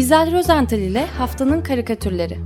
İzel Rozental ile Haftanın Karikatürleri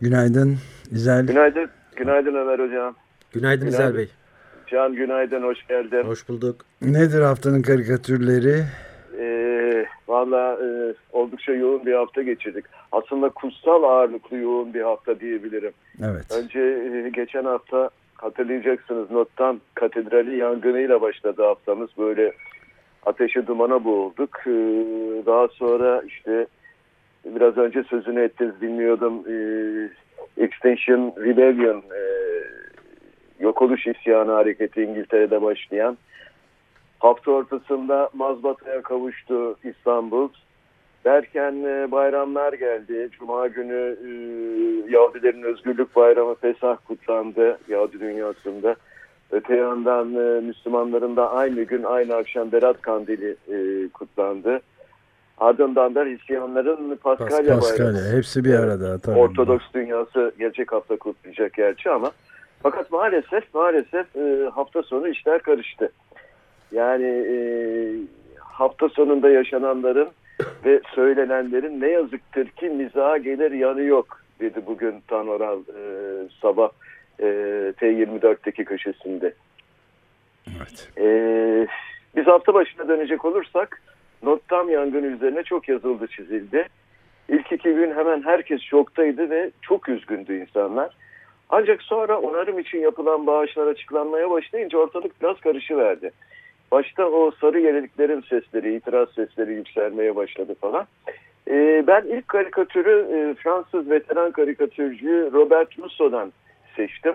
Günaydın İzel. Günaydın. Günaydın Ömer Hocam. Günaydın, günaydın. İzel Bey. Can günaydın, hoş geldin. Hoş bulduk. Nedir haftanın karikatürleri? Ee, Valla e, oldukça yoğun bir hafta geçirdik. Aslında kutsal ağırlıklı yoğun bir hafta diyebilirim. Evet. Önce e, geçen hafta hatırlayacaksınız Nottan Katedrali yangınıyla başladı haftamız. Böyle ateşe dumana boğulduk. Ee, daha sonra işte biraz önce sözünü ettiniz bilmiyordum. Ee, Extinction Rebellion e, yok oluş isyanı hareketi İngiltere'de başlayan hafta ortasında mazbataya kavuştu İstanbul. Derken e, bayramlar geldi. Cuma günü e, Yahudilerin Özgürlük Bayramı Pesah kutlandı Yahudi dünyasında. Öte yandan e, Müslümanların da aynı gün aynı akşam Berat Kandili e, kutlandı. Ardından da Hristiyanların Paskalya, Paskalya Bayramı. Hepsi bir arada. Tabii. Ortodoks dünyası gelecek hafta kutlayacak gerçi ama fakat maalesef maalesef e, hafta sonu işler karıştı. Yani e, hafta sonunda yaşananların ve söylenenlerin ne yazıktır ki mizaha gelir yanı yok dedi bugün Tanoral e, sabah e, T24'teki köşesinde. Evet. E, biz hafta başına dönecek olursak Notre yangını üzerine çok yazıldı çizildi. İlk iki gün hemen herkes şoktaydı ve çok üzgündü insanlar. Ancak sonra onarım için yapılan bağışlar açıklanmaya başlayınca ortalık biraz karışıverdi. Başta o sarı yeniliklerin sesleri, itiraz sesleri yükselmeye başladı falan. Ee, ben ilk karikatürü e, Fransız veteran karikatürcü Robert Rousseau'dan seçtim.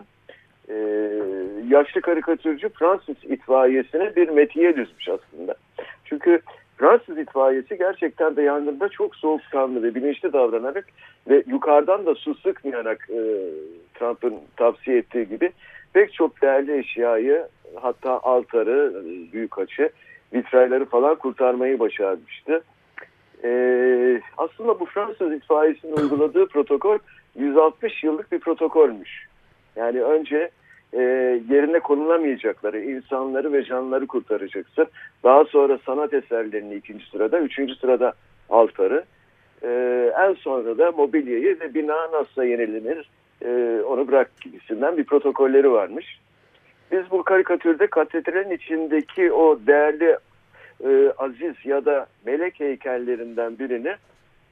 Ee, yaşlı karikatürcü Fransız itfaiyesine bir metiye düzmüş aslında. Çünkü Fransız itfaiyesi gerçekten de yangında çok soğukkanlı ve bilinçli davranarak ve yukarıdan da su sıkmayarak e, Trump'ın tavsiye ettiği gibi pek çok değerli eşyayı hatta altarı, büyük açı, vitrayları falan kurtarmayı başarmıştı. Ee, aslında bu Fransız itfaiyesinin uyguladığı protokol 160 yıllık bir protokolmüş. Yani önce e, yerine konulamayacakları insanları ve canlıları kurtaracaksın. Daha sonra sanat eserlerini ikinci sırada, üçüncü sırada altarı. E, en sonra da mobilyayı ve bina nasıl yenilenir e, onu bırak gibisinden bir protokolleri varmış. Biz bu karikatürde katedralin içindeki o değerli e, aziz ya da melek heykellerinden birini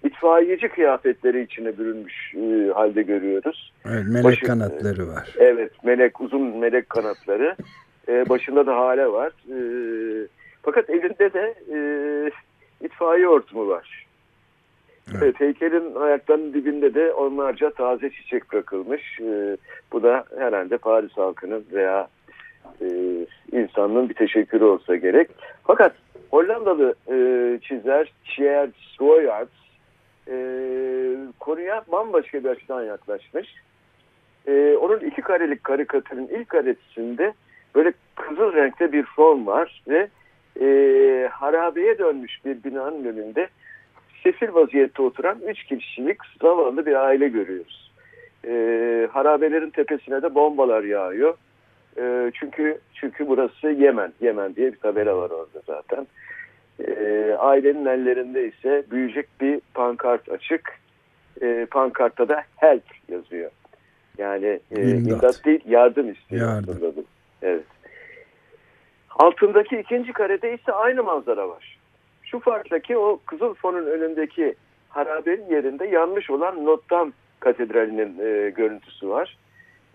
itfaiyeci kıyafetleri içine bürünmüş e, halde görüyoruz. Evet, melek Başı, kanatları var. Evet, melek uzun melek kanatları. E, başında da hale var. E, fakat elinde de e, itfaiye hortumu var. Evet. evet, heykelin ayaklarının dibinde de onlarca taze çiçek bırakılmış. E, bu da herhalde Paris halkının veya e, insanlığın bir teşekkürü olsa gerek. Fakat Hollandalı e, çizer Tjeerd Royaerts e, konuya bambaşka bir açıdan yaklaşmış. Onun iki karelik karikatürün ilk karesinde böyle kızıl renkte bir fon var ve harabeye dönmüş bir binanın önünde sefil vaziyette oturan üç kişilik zavallı bir aile görüyoruz. E, harabelerin tepesine de bombalar yağıyor. E, çünkü çünkü burası Yemen. Yemen diye bir tabela var orada zaten. E, ailenin ellerinde ise büyüyecek bir pankart açık. E, pankartta da help yazıyor. Yani e, imdat. imdat değil yardım istiyor. Yardım. Evet. Altındaki ikinci karede ise aynı manzara var. Şu farkla ki o kızıl fonun önündeki harabenin yerinde yanmış olan Notre Katedrali'nin e, görüntüsü var.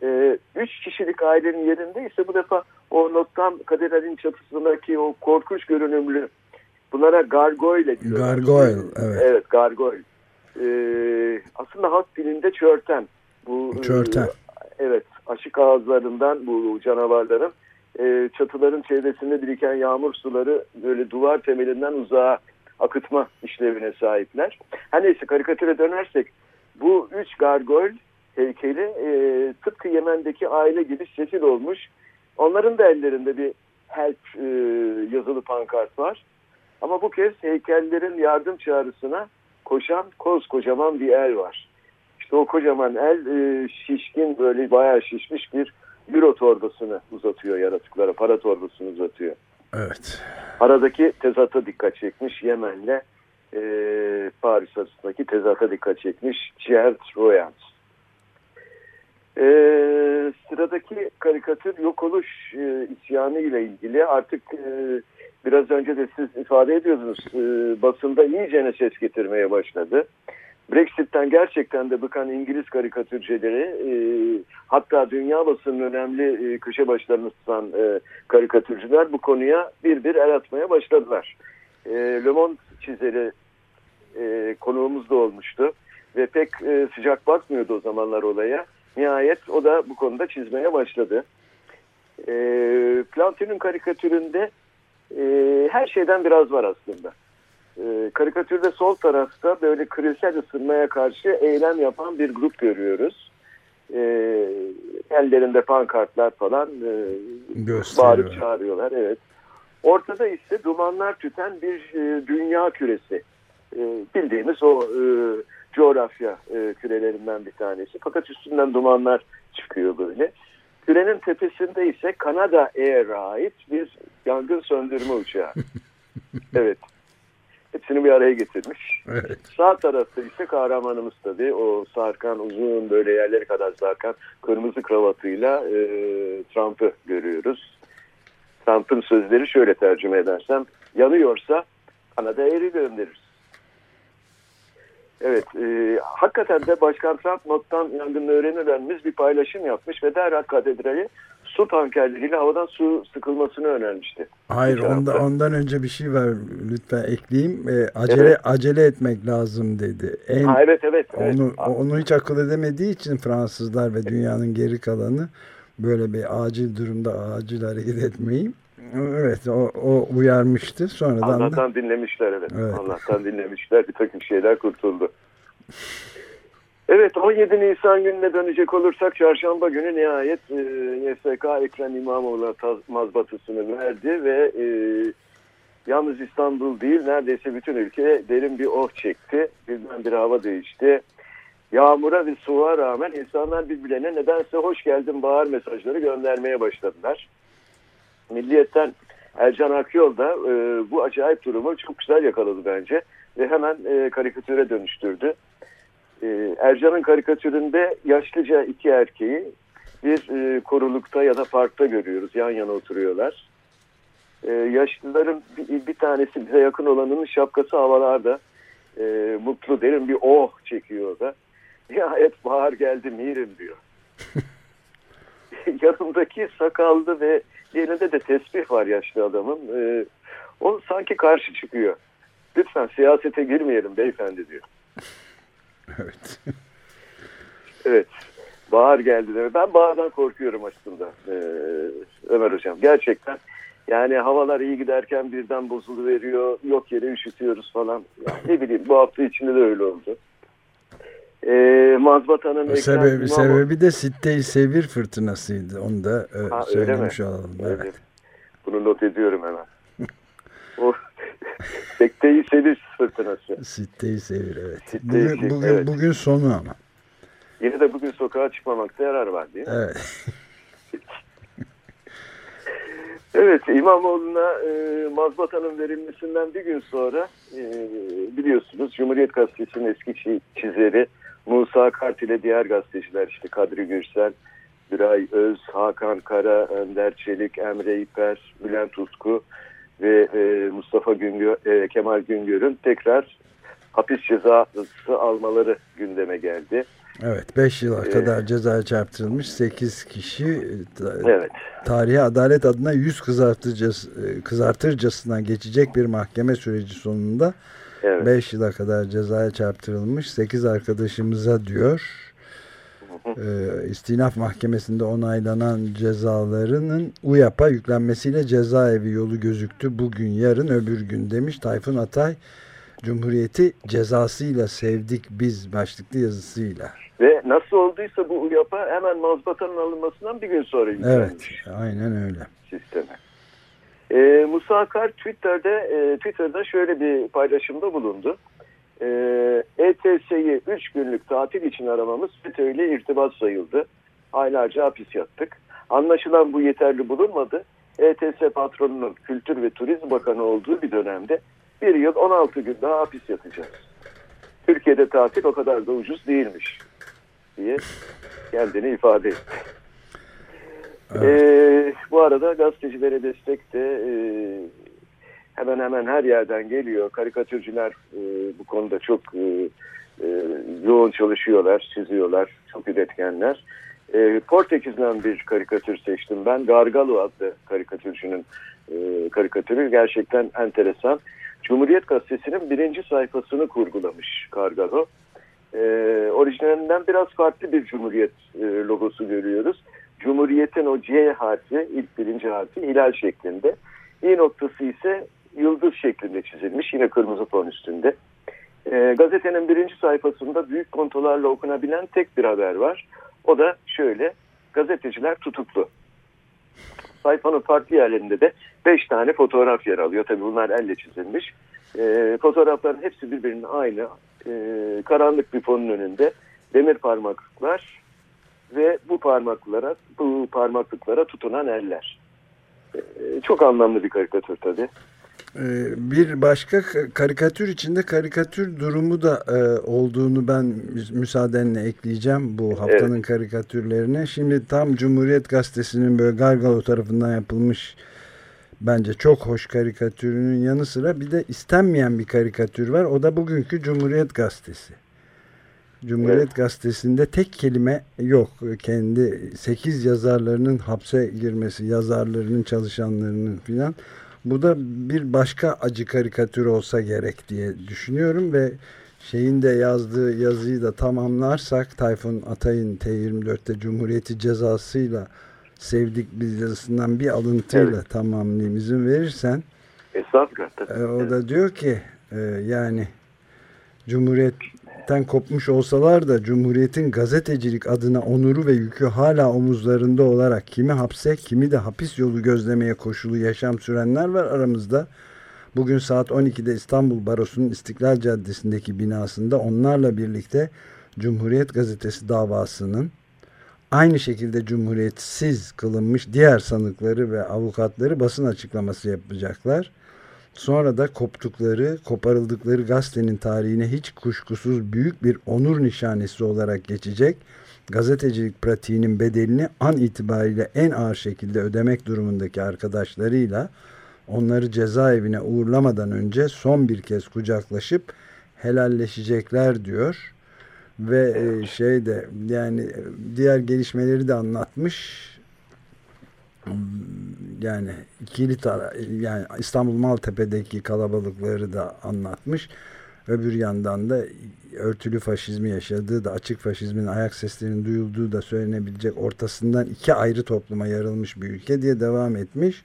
E, üç kişilik ailenin yerinde ise bu defa o Notre Katedrali'nin çatısındaki o korkunç görünümlü bunlara gargoyle diyorlar. Gargoyle, evet. Evet, gargoyle. E, aslında halk dilinde çörten. Bu, çörten. E, evet, aşık ağızlarından bu canavarların e, çatıların çevresinde biriken yağmur suları böyle duvar temelinden uzağa akıtma işlevine sahipler. Her neyse karikatüre dönersek bu üç gargoyle heykeli e, tıpkı Yemen'deki aile gibi sefil olmuş. Onların da ellerinde bir help e, yazılı pankart var. Ama bu kez heykellerin yardım çağrısına koşan koskocaman bir el var. İşte o kocaman el e, şişkin böyle bayağı şişmiş bir euro torbasını uzatıyor yaratıklara. Para torbasını uzatıyor. Evet. Aradaki tezata dikkat çekmiş Yemen'le e, Paris arasındaki tezata dikkat çekmiş Gerd Royans. E, sıradaki karikatür yok oluş e, isyanı ile ilgili artık e, biraz önce de siz ifade ediyordunuz e, basında iyicene ses getirmeye başladı. Brexit'ten gerçekten de bıkan İngiliz karikatürcüleri e, hatta dünya basının önemli e, köşe başlarını tutan e, karikatürcüler bu konuya bir bir el atmaya başladılar. E, Le Monde çizeri e, konuğumuz da olmuştu ve pek e, sıcak bakmıyordu o zamanlar olaya. Nihayet o da bu konuda çizmeye başladı. E, Plantin'in karikatüründe e, her şeyden biraz var aslında. E, karikatürde sol tarafta böyle küresel ısınmaya karşı eylem yapan bir grup görüyoruz. E, ellerinde pankartlar falan e, bağırıp çağırıyorlar. Evet. Ortada ise dumanlar tüten bir e, dünya küresi. E, bildiğimiz o e, coğrafya e, kürelerinden bir tanesi. Fakat üstünden dumanlar çıkıyor böyle. Kürenin tepesinde ise Kanada Air'a ait bir yangın söndürme uçağı. evet. Hepsini bir araya getirmiş. Evet. Sağ tarafta ise kahramanımız tabii. O sarkan uzun böyle yerleri kadar sarkan kırmızı kravatıyla e, Trump'ı görüyoruz. Trump'ın sözleri şöyle tercüme edersem yanıyorsa Kanada eri göndeririz. Evet, e, hakikaten de Başkan Trump nottan yangını öğrenir öğrenmez bir paylaşım yapmış ve derhal katedrali su tankerleriyle havadan su sıkılmasını önermişti. Hayır onda, ondan önce bir şey var lütfen ekleyeyim. E, acele evet. acele etmek lazım dedi. En, ha, evet evet. Onu, evet. onu hiç akıl edemediği için Fransızlar ve dünyanın geri kalanı böyle bir acil durumda acil hareket etmeyi Evet o, o uyarmıştı. Sonradan Allah'tan da... dinlemişler evet. evet. Allah'tan dinlemişler. Bir takım şeyler kurtuldu. Evet 17 Nisan gününe dönecek olursak çarşamba günü nihayet e, YSK Ekrem İmamoğlu'na mazbatısını verdi ve e, yalnız İstanbul değil neredeyse bütün ülke derin bir oh çekti. Birden bir hava değişti. Yağmura ve soğuğa rağmen insanlar birbirlerine nedense hoş geldin bağır mesajları göndermeye başladılar. Milliyetten Ercan Akyol da e, bu acayip durumu çok güzel yakaladı bence ve hemen e, karikatüre dönüştürdü. E, Ercan'ın karikatüründe yaşlıca iki erkeği bir e, korulukta ya da parkta görüyoruz. Yan yana oturuyorlar. E, yaşlıların bir, tanesi bize yakın olanının şapkası havalarda. E, mutlu derin bir oh çekiyor da. Nihayet bahar geldi mirim diyor. Yanındaki sakallı ve elinde de tesbih var yaşlı adamın. O sanki karşı çıkıyor. Lütfen siyasete girmeyelim beyefendi diyor. Evet. evet. Bahar geldi deme. Ben bahardan korkuyorum aslında ee, Ömer Hocam. Gerçekten yani havalar iyi giderken birden bozulu veriyor. Yok yere üşütüyoruz falan. Yani ne bileyim bu hafta içinde de öyle oldu. Ee, mazbatanın sebebi, sebebi de Sitte-i Sevir fırtınasıydı. Onu da e, ha, söylemiş olalım. Evet. evet. Bunu not ediyorum hemen. o Sitte-i Sevir fırtınası. Sitte-i Sevir evet. Sitte bugün, bugün, evet. bugün sonu ama. Yine de bugün sokağa çıkmamakta yarar var değil mi? Evet. Evet İmamoğlu'na e, mazbatanın verilmesinden bir gün sonra e, biliyorsunuz Cumhuriyet Gazetesi'nin eski çizeri Musa Kart ile diğer gazeteciler işte Kadri Gürsel, Güray Öz, Hakan Kara, Önder Çelik, Emre İper, Bülent Utku ve e, Mustafa Güngör, e, Kemal Güngör'ün tekrar hapis cezası almaları gündeme geldi. Evet 5 yıla ee, kadar cezaya çarptırılmış 8 kişi e, evet. tarihi adalet adına yüz kızartırcası, e, kızartırcasından geçecek bir mahkeme süreci sonunda 5 evet. yıla kadar cezaya çarptırılmış 8 arkadaşımıza diyor. Ee, istinaf mahkemesinde onaylanan cezalarının UYAP'a yüklenmesiyle cezaevi yolu gözüktü. Bugün yarın öbür gün demiş Tayfun Atay. Cumhuriyeti cezasıyla sevdik biz başlıklı yazısıyla. Ve nasıl olduysa bu UYAP'a hemen mazbatanın alınmasından bir gün sonra yüklenmiş. Evet aynen öyle. Sisteme. E, Musa Akar Twitter'da, e, Twitter'da şöyle bir paylaşımda bulundu. E, ETS'yi 3 günlük tatil için aramamız FETÖ ile irtibat sayıldı. Aylarca hapis yattık. Anlaşılan bu yeterli bulunmadı. ETS patronunun Kültür ve Turizm Bakanı olduğu bir dönemde bir yıl 16 gün daha hapis yatacağız. Türkiye'de tatil o kadar da ucuz değilmiş diye kendini ifade etti. Evet. Ee, bu arada gazetecilere destek de e, hemen hemen her yerden geliyor. Karikatürcüler e, bu konuda çok e, e, yoğun çalışıyorlar, çiziyorlar, çok üretkenler. E, Portekiz'den bir karikatür seçtim ben. Gargalo adlı karikatürcünün e, karikatürü gerçekten enteresan. Cumhuriyet Gazetesi'nin birinci sayfasını kurgulamış Gargalo. E, orijinalinden biraz farklı bir Cumhuriyet e, logosu görüyoruz. Cumhuriyet'in o C harfi, ilk birinci harfi hilal şeklinde. İ noktası ise yıldız şeklinde çizilmiş. Yine kırmızı fon üstünde. E, gazetenin birinci sayfasında büyük kontolarla okunabilen tek bir haber var. O da şöyle, gazeteciler tutuklu. Sayfanın farklı yerlerinde de beş tane fotoğraf yer alıyor. Tabii bunlar elle çizilmiş. E, fotoğrafların hepsi birbirinin aynı. E, karanlık bir fonun önünde demir parmaklıklar ve bu parmaklara, bu parmaklıklara tutunan eller. E, çok anlamlı bir karikatür tabii. Ee, bir başka karikatür içinde karikatür durumu da e, olduğunu ben müsaadenle ekleyeceğim bu haftanın evet. karikatürlerine. Şimdi tam Cumhuriyet Gazetesi'nin böyle Gargalo tarafından yapılmış bence çok hoş karikatürünün yanı sıra bir de istenmeyen bir karikatür var. O da bugünkü Cumhuriyet Gazetesi. Cumhuriyet evet. Gazetesi'nde tek kelime yok. Kendi 8 yazarlarının hapse girmesi, yazarlarının, çalışanlarının filan. Bu da bir başka acı karikatür olsa gerek diye düşünüyorum ve şeyin de yazdığı yazıyı da tamamlarsak Tayfun Atay'ın T24'te Cumhuriyeti cezasıyla sevdik biz yazısından bir alıntıyla evet. tamamlayayım izin verirsen. Estağfurullah. E, o da diyor ki e, yani Cumhuriyet Cumhuriyetten kopmuş olsalar da Cumhuriyet'in gazetecilik adına onuru ve yükü hala omuzlarında olarak kimi hapse kimi de hapis yolu gözlemeye koşulu yaşam sürenler var aramızda. Bugün saat 12'de İstanbul Barosu'nun İstiklal Caddesi'ndeki binasında onlarla birlikte Cumhuriyet Gazetesi davasının aynı şekilde cumhuriyetsiz kılınmış diğer sanıkları ve avukatları basın açıklaması yapacaklar. Sonra da koptukları, koparıldıkları gazetenin tarihine hiç kuşkusuz büyük bir onur nişanesi olarak geçecek. Gazetecilik pratiğinin bedelini an itibariyle en ağır şekilde ödemek durumundaki arkadaşlarıyla onları cezaevine uğurlamadan önce son bir kez kucaklaşıp helalleşecekler diyor. Ve e, şey de yani diğer gelişmeleri de anlatmış yani ikili yani İstanbul Maltepe'deki kalabalıkları da anlatmış. Öbür yandan da örtülü faşizmi yaşadığı da açık faşizmin ayak seslerinin duyulduğu da söylenebilecek ortasından iki ayrı topluma yarılmış bir ülke diye devam etmiş.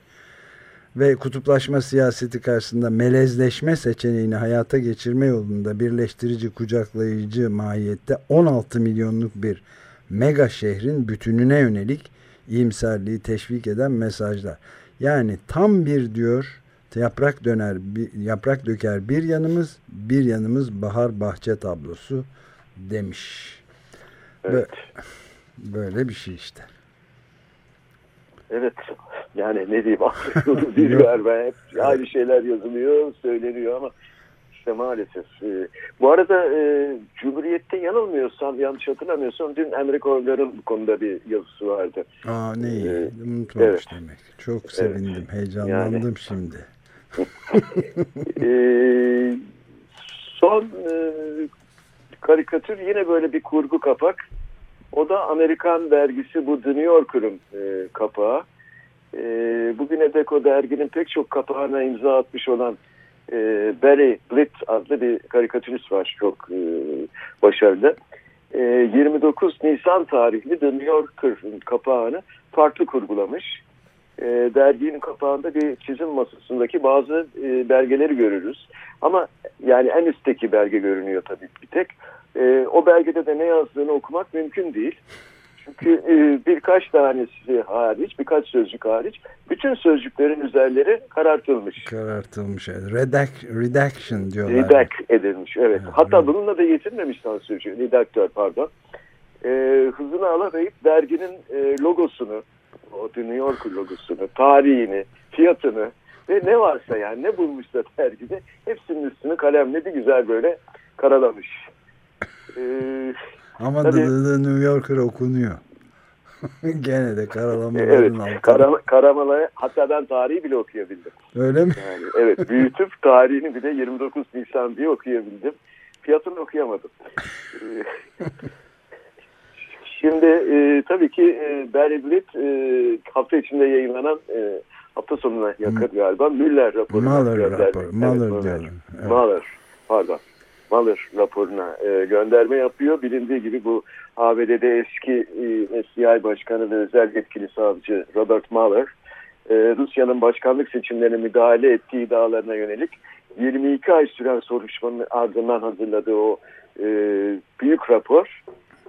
Ve kutuplaşma siyaseti karşısında melezleşme seçeneğini hayata geçirme yolunda birleştirici, kucaklayıcı mahiyette 16 milyonluk bir mega şehrin bütününe yönelik iyimserliği teşvik eden mesajlar. Yani tam bir diyor yaprak döner bir, yaprak döker bir yanımız bir yanımız bahar bahçe tablosu demiş. Evet. Böyle bir şey işte. Evet. Yani ne diyeyim bir ver ben hep aynı şeyler yazılıyor, söyleniyor ama işte maalesef. E, bu arada e, Cumhuriyet'te yanılmıyorsam, yanlış hatırlamıyorsam dün Emre Koylar'ın bu konuda bir yazısı vardı. Aa ne iyi. Ee, Unutmamış evet. demek. Çok sevindim. Evet. Heyecanlandım yani. şimdi. e, son e, karikatür yine böyle bir kurgu kapak. O da Amerikan dergisi bu The New Yorker'ın e, kapağı. E, bugüne dek o derginin pek çok kapağına imza atmış olan e, Barry Blitt adlı bir karikatürist var çok e, başarılı. E, 29 Nisan tarihli The New Yorker'ın kapağını farklı kurgulamış. E, derginin kapağında bir çizim masasındaki bazı e, belgeleri görürüz. Ama yani en üstteki belge görünüyor tabii bir tek. E, o belgede de ne yazdığını okumak mümkün değil. Çünkü e, birkaç tanesi hariç, birkaç sözcük hariç bütün sözcüklerin üzerleri karartılmış. Karartılmış. Redact, redaction diyorlar. Redact edilmiş, evet. evet Hatta evet. bununla da yetinmemiş sözcüğü, redaktör pardon. E, hızını alamayıp derginin e, logosunu, o New York logosunu, tarihini, fiyatını ve ne varsa yani ne bulmuşsa dergide hepsinin üstünü kalemle bir güzel böyle karalamış. Ee, Ama tabii, The New Yorker okunuyor. Gene de karalamaların evet, Karama, karamaları hatta ben tarihi bile okuyabildim. Öyle mi? Yani, evet büyütüp tarihini bile 29 Nisan diye okuyabildim. Fiyatını okuyamadım. Şimdi e, tabii ki e, Barry Blitt e, hafta içinde yayınlanan e, hafta sonuna yakın galiba Müller raporu. Muller raporu. Muller evet, diyorum. Evet. Pardon. Muller raporuna e, gönderme yapıyor. Bilindiği gibi bu ABD'de eski e, FBI Başkanı ve özel yetkili savcı Robert Mueller e, Rusya'nın başkanlık seçimlerine müdahale ettiği iddialarına yönelik 22 ay süren soruşturmanın ardından hazırladığı o e, büyük rapor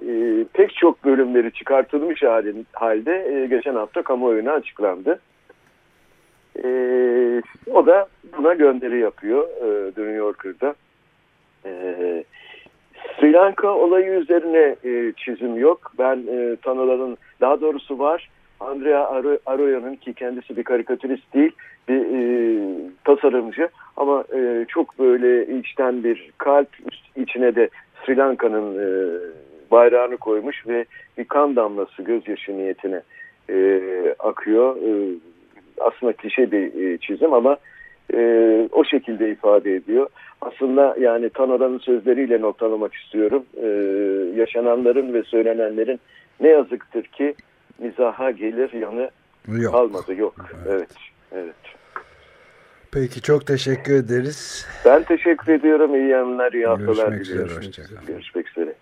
e, pek çok bölümleri çıkartılmış halin, halde e, geçen hafta kamuoyuna açıklandı. E, o da buna gönderi yapıyor e, New Yorker'da. E, Sri Lanka olayı üzerine e, çizim yok. Ben e, tanıların daha doğrusu var. Andrea Arroyo'nun ki kendisi bir karikatürist değil bir e, tasarımcı ama e, çok böyle içten bir kalp içine de Sri Lanka'nın e, bayrağını koymuş ve bir kan damlası gözyaşı niyetine e, akıyor. E, aslında klişe bir e, çizim ama e, o şekilde ifade ediyor. Aslında yani Tanora'nın sözleriyle noktalamak istiyorum. E, yaşananların ve söylenenlerin ne yazıktır ki mizaha gelir yanı yok. kalmadı. Yok. Evet. evet. evet. Peki çok teşekkür ederiz. Ben teşekkür ediyorum. İyi yanlar, iyi haftalar diliyorum. Görüşmek üzere.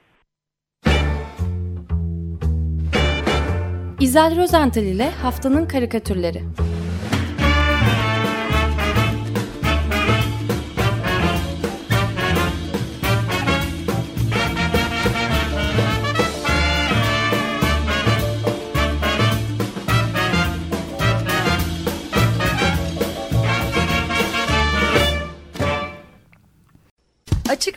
İzel Rozental ile Haftanın Karikatürleri